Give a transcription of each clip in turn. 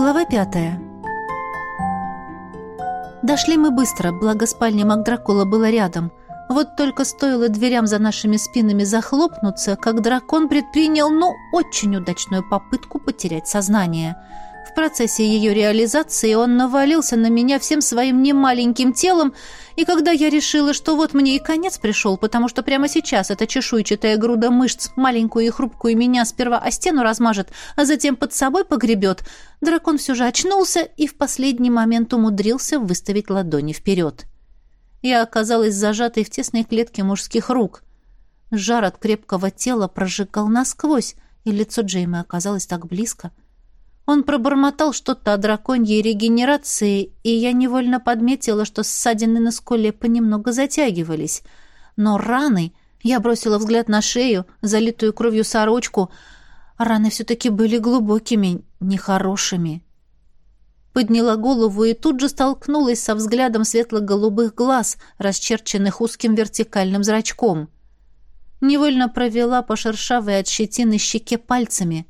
Глава пятая. Дошли мы быстро, благо спальня Макдракула была рядом. Вот только стоило дверям за нашими спинами захлопнуться, как дракон предпринял, ну, очень удачную попытку потерять сознание — в процессе ее реализации он навалился на меня всем своим немаленьким телом, и когда я решила, что вот мне и конец пришел, потому что прямо сейчас эта чешуйчатая груда мышц маленькую и хрупкую меня сперва о стену размажет, а затем под собой погребет, дракон все же очнулся и в последний момент умудрился выставить ладони вперед. Я оказалась зажатой в тесной клетке мужских рук. Жар от крепкого тела прожигал насквозь, и лицо Джеймы оказалось так близко — он пробормотал что-то о драконьей регенерации, и я невольно подметила, что ссадины на скуле понемногу затягивались. Но раны... Я бросила взгляд на шею, залитую кровью сорочку. Раны все-таки были глубокими, нехорошими. Подняла голову и тут же столкнулась со взглядом светло-голубых глаз, расчерченных узким вертикальным зрачком. Невольно провела по шершавой от щетины щеке пальцами.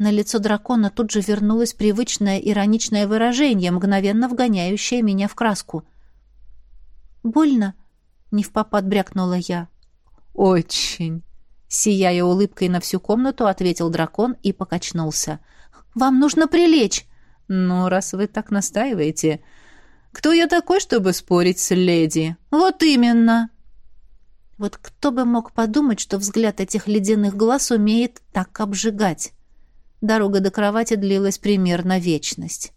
На лицо дракона тут же вернулось привычное ироничное выражение, мгновенно вгоняющее меня в краску. «Больно?» — не в попад брякнула я. «Очень!» — сияя улыбкой на всю комнату, ответил дракон и покачнулся. «Вам нужно прилечь!» «Ну, раз вы так настаиваете...» «Кто я такой, чтобы спорить с леди?» «Вот именно!» Вот кто бы мог подумать, что взгляд этих ледяных глаз умеет так обжигать. Дорога до кровати длилась примерно вечность.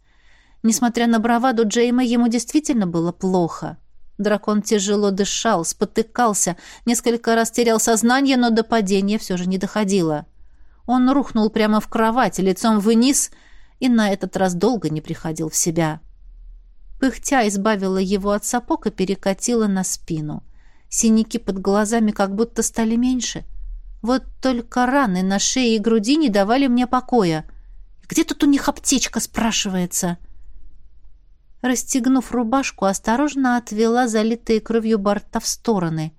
Несмотря на браваду Джейма, ему действительно было плохо. Дракон тяжело дышал, спотыкался, несколько раз терял сознание, но до падения все же не доходило. Он рухнул прямо в кровать, лицом вниз, и на этот раз долго не приходил в себя. Пыхтя избавила его от сапог и перекатила на спину. Синяки под глазами как будто стали меньше — вот только раны на шее и груди не давали мне покоя. Где тут у них аптечка, спрашивается? Расстегнув рубашку, осторожно отвела залитые кровью борта в стороны.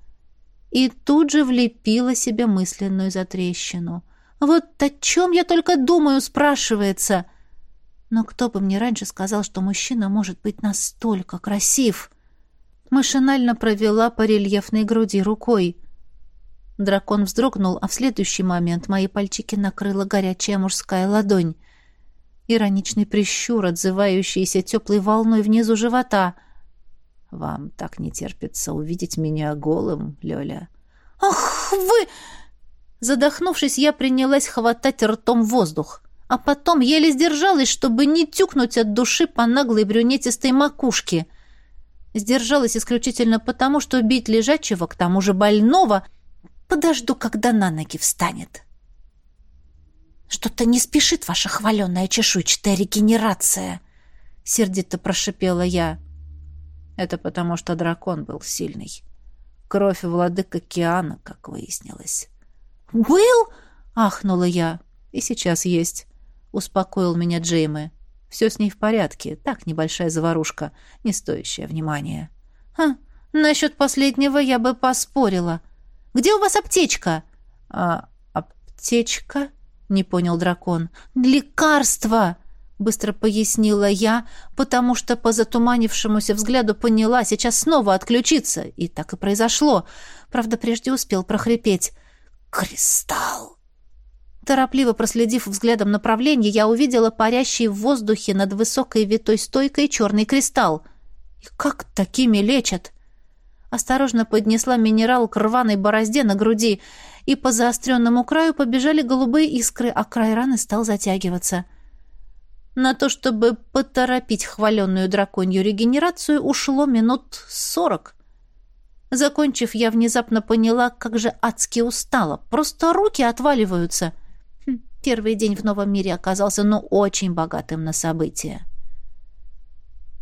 И тут же влепила себе мысленную затрещину. Вот о чем я только думаю, спрашивается. Но кто бы мне раньше сказал, что мужчина может быть настолько красив? Машинально провела по рельефной груди рукой. Дракон вздрогнул, а в следующий момент мои пальчики накрыла горячая мужская ладонь. Ироничный прищур, отзывающийся теплой волной внизу живота. «Вам так не терпится увидеть меня голым, Лёля». «Ах, вы...» Задохнувшись, я принялась хватать ртом воздух, а потом еле сдержалась, чтобы не тюкнуть от души по наглой брюнетистой макушке. Сдержалась исключительно потому, что бить лежачего, к тому же больного, Подожду, когда на ноги встанет. Что-то не спешит ваша хваленная чешуйчатая регенерация, сердито прошипела я. Это потому, что дракон был сильный. Кровь владык океана, как выяснилось. «Был?» — ахнула я. «И сейчас есть», — успокоил меня Джеймы. «Все с ней в порядке. Так, небольшая заварушка, не стоящая внимания». «Ха, насчет последнего я бы поспорила», — где у вас аптечка?» «А аптечка?» — не понял дракон. «Лекарство!» — быстро пояснила я, потому что по затуманившемуся взгляду поняла, сейчас снова отключиться. И так и произошло. Правда, прежде успел прохрипеть. «Кристалл!» Торопливо проследив взглядом направление, я увидела парящий в воздухе над высокой витой стойкой черный кристалл. И как такими лечат? Осторожно поднесла минерал к рваной борозде на груди, и по заостренному краю побежали голубые искры, а край раны стал затягиваться. На то, чтобы поторопить хваленную драконью регенерацию, ушло минут сорок. Закончив, я внезапно поняла, как же адски устала. Просто руки отваливаются. Хм, первый день в новом мире оказался, ну, очень богатым на события.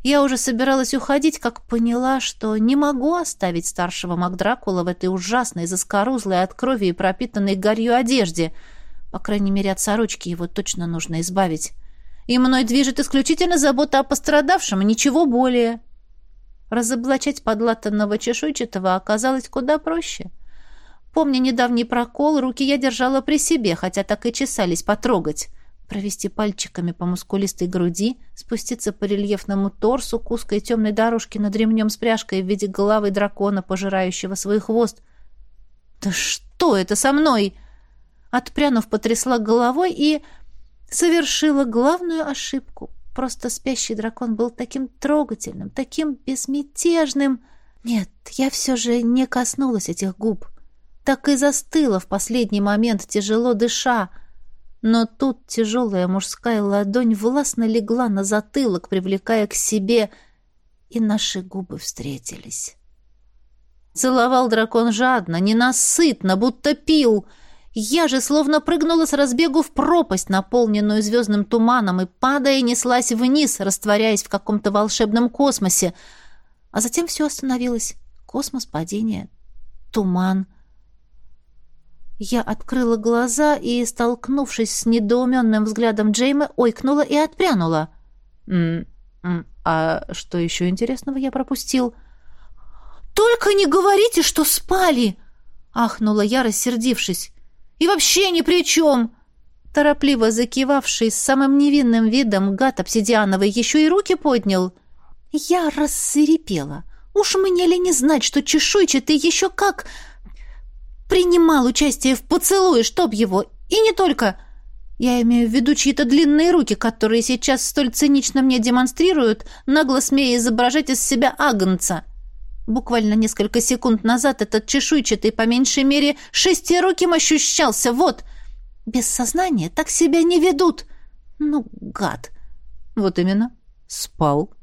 Я уже собиралась уходить, как поняла, что не могу оставить старшего Макдракула в этой ужасной, заскорузлой от крови и пропитанной гарью одежде. По крайней мере, от сорочки его точно нужно избавить. И мной движет исключительно забота о пострадавшем, и ничего более. Разоблачать подлатанного чешуйчатого оказалось куда проще. Помня недавний прокол, руки я держала при себе, хотя так и чесались потрогать. Провести пальчиками по мускулистой груди, спуститься по рельефному торсу к узкой темной дорожке над ремнем с пряжкой в виде головы дракона, пожирающего свой хвост. «Да что это со мной?» Отпрянув, потрясла головой и совершила главную ошибку. Просто спящий дракон был таким трогательным, таким безмятежным. Нет, я все же не коснулась этих губ. Так и застыла в последний момент, тяжело дыша, но тут тяжелая мужская ладонь властно легла на затылок, привлекая к себе, и наши губы встретились. Целовал дракон жадно, ненасытно, будто пил. Я же словно прыгнула с разбегу в пропасть, наполненную звездным туманом, и, падая, неслась вниз, растворяясь в каком-то волшебном космосе. А затем все остановилось. Космос, падение, туман — я открыла глаза и, столкнувшись с недоуменным взглядом Джеймы, ойкнула и отпрянула. «М -м, «А что еще интересного я пропустил?» «Только не говорите, что спали!» — ахнула я, рассердившись. «И вообще ни при чем!» Торопливо закивавший с самым невинным видом гад обсидиановый еще и руки поднял. Я рассверепела. «Уж мне ли не знать, что чешуйчатый еще как...» принимал участие в поцелуе, чтоб его, и не только. Я имею в виду чьи-то длинные руки, которые сейчас столь цинично мне демонстрируют, нагло смея изображать из себя агнца. Буквально несколько секунд назад этот чешуйчатый, по меньшей мере, шестируким ощущался. Вот. Без сознания так себя не ведут. Ну, гад. Вот именно. Спал.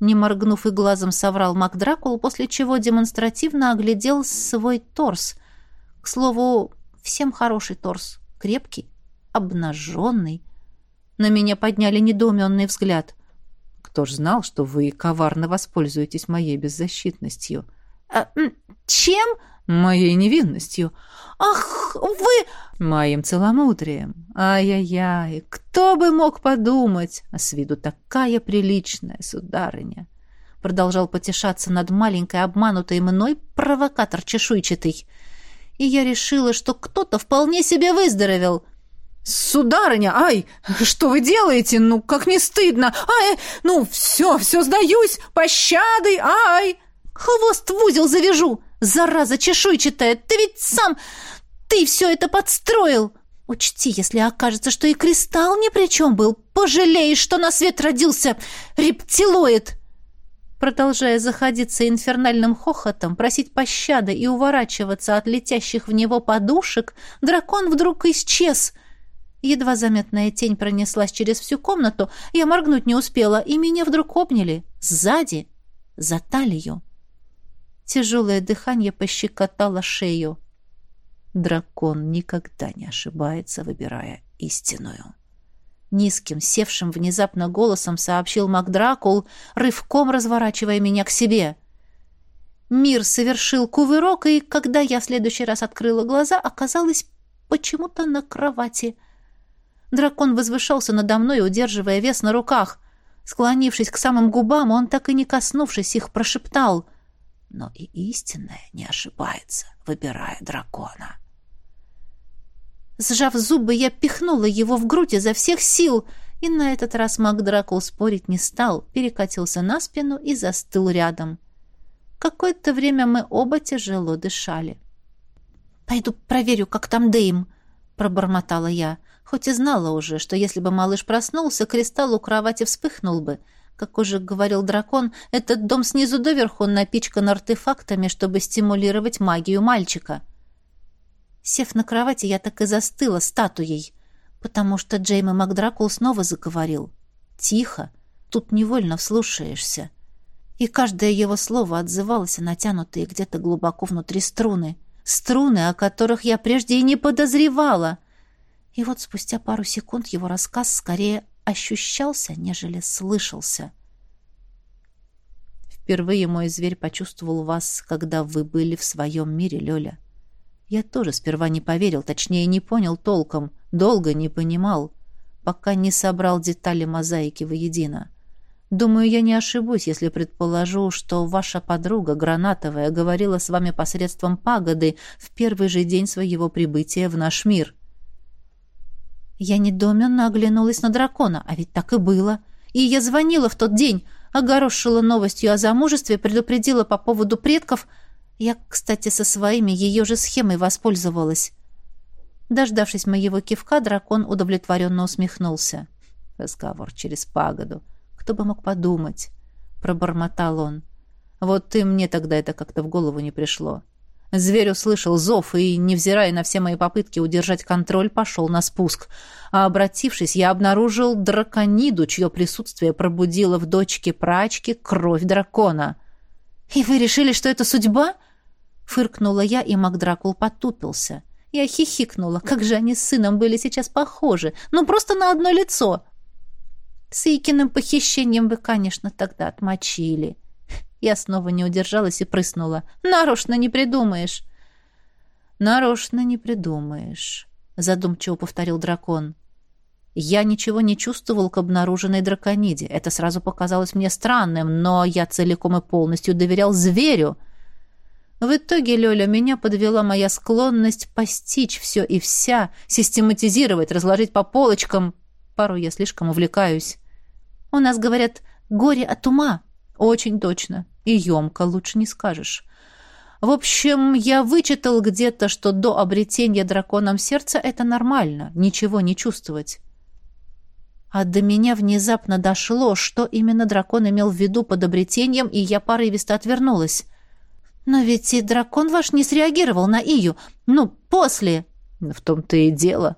Не моргнув и глазом соврал Мак Дракул, после чего демонстративно оглядел свой торс, к слову, всем хороший торс, крепкий, обнаженный. На меня подняли недоуменный взгляд. Кто ж знал, что вы коварно воспользуетесь моей беззащитностью? А, чем? Моей невинностью. Ах, вы... Моим целомудрием. Ай-яй-яй, кто бы мог подумать? А с виду такая приличная сударыня. Продолжал потешаться над маленькой обманутой мной провокатор чешуйчатый и я решила, что кто-то вполне себе выздоровел. «Сударыня, ай, что вы делаете? Ну, как не стыдно! Ай, ну, все, все, сдаюсь! Пощады, ай!» «Хвост в узел завяжу! Зараза чешуйчатая! Ты ведь сам... Ты все это подстроил!» «Учти, если окажется, что и кристалл ни при чем был, пожалеешь, что на свет родился рептилоид!» Продолжая заходиться инфернальным хохотом, просить пощады и уворачиваться от летящих в него подушек, дракон вдруг исчез. Едва заметная тень пронеслась через всю комнату, я моргнуть не успела, и меня вдруг обняли сзади, за талию. Тяжелое дыхание пощекотало шею. Дракон никогда не ошибается, выбирая истинную. Низким, севшим внезапно голосом сообщил Макдракул, рывком разворачивая меня к себе. Мир совершил кувырок, и, когда я в следующий раз открыла глаза, оказалась почему-то на кровати. Дракон возвышался надо мной, удерживая вес на руках. Склонившись к самым губам, он, так и не коснувшись их, прошептал. «Но и истинная не ошибается, выбирая дракона». Сжав зубы, я пихнула его в грудь изо всех сил, и на этот раз маг Дракул спорить не стал, перекатился на спину и застыл рядом. Какое-то время мы оба тяжело дышали. «Пойду проверю, как там Дэйм», — пробормотала я, хоть и знала уже, что если бы малыш проснулся, кристалл у кровати вспыхнул бы. Как уже говорил дракон, этот дом снизу доверху напичкан артефактами, чтобы стимулировать магию мальчика. — Сев на кровати, я так и застыла статуей, потому что Джейми Макдракул снова заговорил. Тихо, тут невольно вслушаешься. И каждое его слово отзывалось о натянутые где-то глубоко внутри струны. Струны, о которых я прежде и не подозревала. И вот спустя пару секунд его рассказ скорее ощущался, нежели слышался. Впервые мой зверь почувствовал вас, когда вы были в своем мире, Лёля. Я тоже сперва не поверил, точнее, не понял толком, долго не понимал, пока не собрал детали мозаики воедино. Думаю, я не ошибусь, если предположу, что ваша подруга Гранатовая говорила с вами посредством пагоды в первый же день своего прибытия в наш мир. Я недоуменно оглянулась на дракона, а ведь так и было. И я звонила в тот день, огорошила новостью о замужестве, предупредила по поводу предков. Я, кстати, со своими ее же схемой воспользовалась. Дождавшись моего кивка, дракон удовлетворенно усмехнулся. Разговор через пагоду. Кто бы мог подумать? Пробормотал он. Вот ты мне тогда это как-то в голову не пришло. Зверь услышал зов и, невзирая на все мои попытки удержать контроль, пошел на спуск. А обратившись, я обнаружил дракониду, чье присутствие пробудило в дочке прачки кровь дракона. «И вы решили, что это судьба?» Фыркнула я, и Макдракул потупился. Я хихикнула. Как же они с сыном были сейчас похожи. Ну, просто на одно лицо. С Икиным похищением вы, конечно, тогда отмочили. Я снова не удержалась и прыснула. «Нарочно не придумаешь!» «Нарочно не придумаешь», — задумчиво повторил дракон. «Я ничего не чувствовал к обнаруженной дракониде. Это сразу показалось мне странным, но я целиком и полностью доверял зверю». В итоге, Лёля, меня подвела моя склонность постичь все и вся, систематизировать, разложить по полочкам. Порой я слишком увлекаюсь. У нас говорят «горе от ума». Очень точно. И емко, лучше не скажешь. В общем, я вычитал где-то, что до обретения драконом сердца это нормально, ничего не чувствовать. А до меня внезапно дошло, что именно дракон имел в виду под обретением, и я порывисто отвернулась. Но ведь и дракон ваш не среагировал на Ию. Ну, после. В том-то и дело.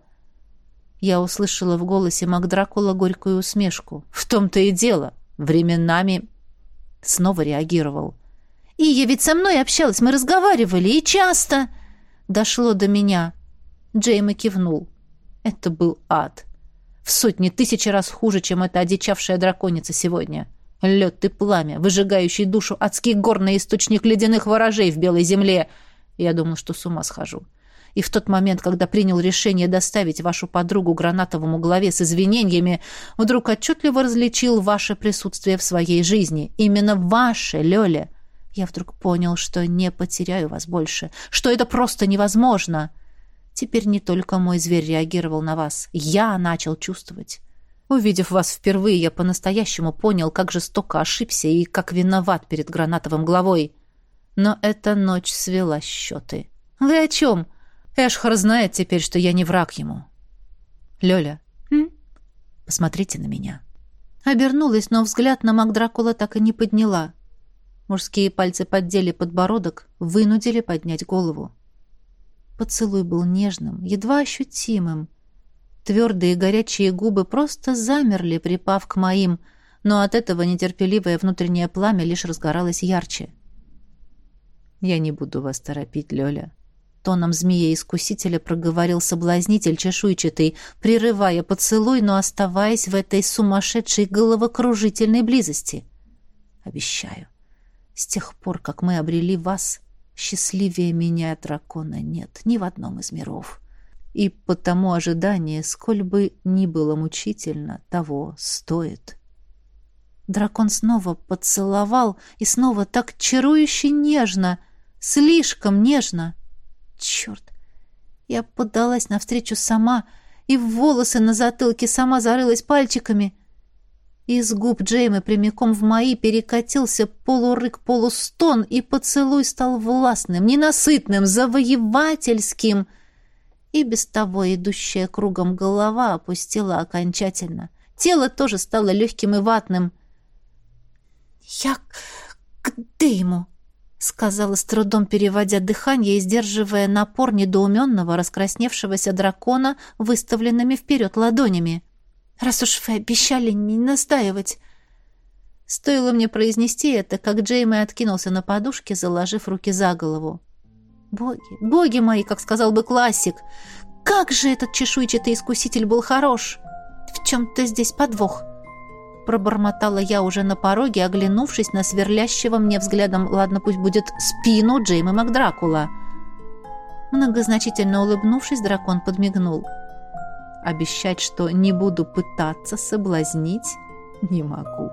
Я услышала в голосе Макдракула горькую усмешку. В том-то и дело. Временами Снова реагировал. И я ведь со мной общалась, мы разговаривали, и часто...» Дошло до меня. Джейми кивнул. Это был ад. В сотни тысяч раз хуже, чем эта одичавшая драконица сегодня. Лед и пламя, выжигающий душу адский горный источник ледяных ворожей в белой земле. Я думал, что с ума схожу. И в тот момент, когда принял решение доставить вашу подругу гранатовому главе с извинениями, вдруг отчетливо различил ваше присутствие в своей жизни. Именно ваше, Лёля. Я вдруг понял, что не потеряю вас больше, что это просто невозможно. Теперь не только мой зверь реагировал на вас. Я начал чувствовать. Увидев вас впервые, я по-настоящему понял, как жестоко ошибся и как виноват перед гранатовым главой. Но эта ночь свела счеты. «Вы о чем?» Эшхар знает теперь, что я не враг ему. Лёля, М? посмотрите на меня. Обернулась, но взгляд на Макдракула так и не подняла. Мужские пальцы поддели подбородок, вынудили поднять голову. Поцелуй был нежным, едва ощутимым. Твердые горячие губы просто замерли, припав к моим, но от этого нетерпеливое внутреннее пламя лишь разгоралось ярче. «Я не буду вас торопить, Лёля», тоном змея-искусителя проговорил соблазнитель чешуйчатый, прерывая поцелуй, но оставаясь в этой сумасшедшей головокружительной близости. Обещаю, с тех пор, как мы обрели вас, счастливее меня дракона нет ни в одном из миров. И потому ожидание, сколь бы ни было мучительно, того стоит. Дракон снова поцеловал, и снова так чарующе нежно, слишком нежно — Черт! Я поддалась навстречу сама, и в волосы на затылке сама зарылась пальчиками. Из губ Джеймы прямиком в мои перекатился полурык-полустон, и поцелуй стал властным, ненасытным, завоевательским. И без того идущая кругом голова опустила окончательно. Тело тоже стало легким и ватным. «Я... где ему?» сказала с трудом переводя дыхание и сдерживая напор недоуменного, раскрасневшегося дракона, выставленными вперед ладонями. «Раз уж вы обещали не настаивать...» Стоило мне произнести это, как Джейми откинулся на подушке, заложив руки за голову. «Боги, боги мои, как сказал бы классик! Как же этот чешуйчатый искуситель был хорош! В чем-то здесь подвох!» Пробормотала я уже на пороге, оглянувшись на сверлящего мне взглядом, ладно, пусть будет, спину Джейма Макдракула. Многозначительно улыбнувшись, дракон подмигнул. Обещать, что не буду пытаться соблазнить, не могу.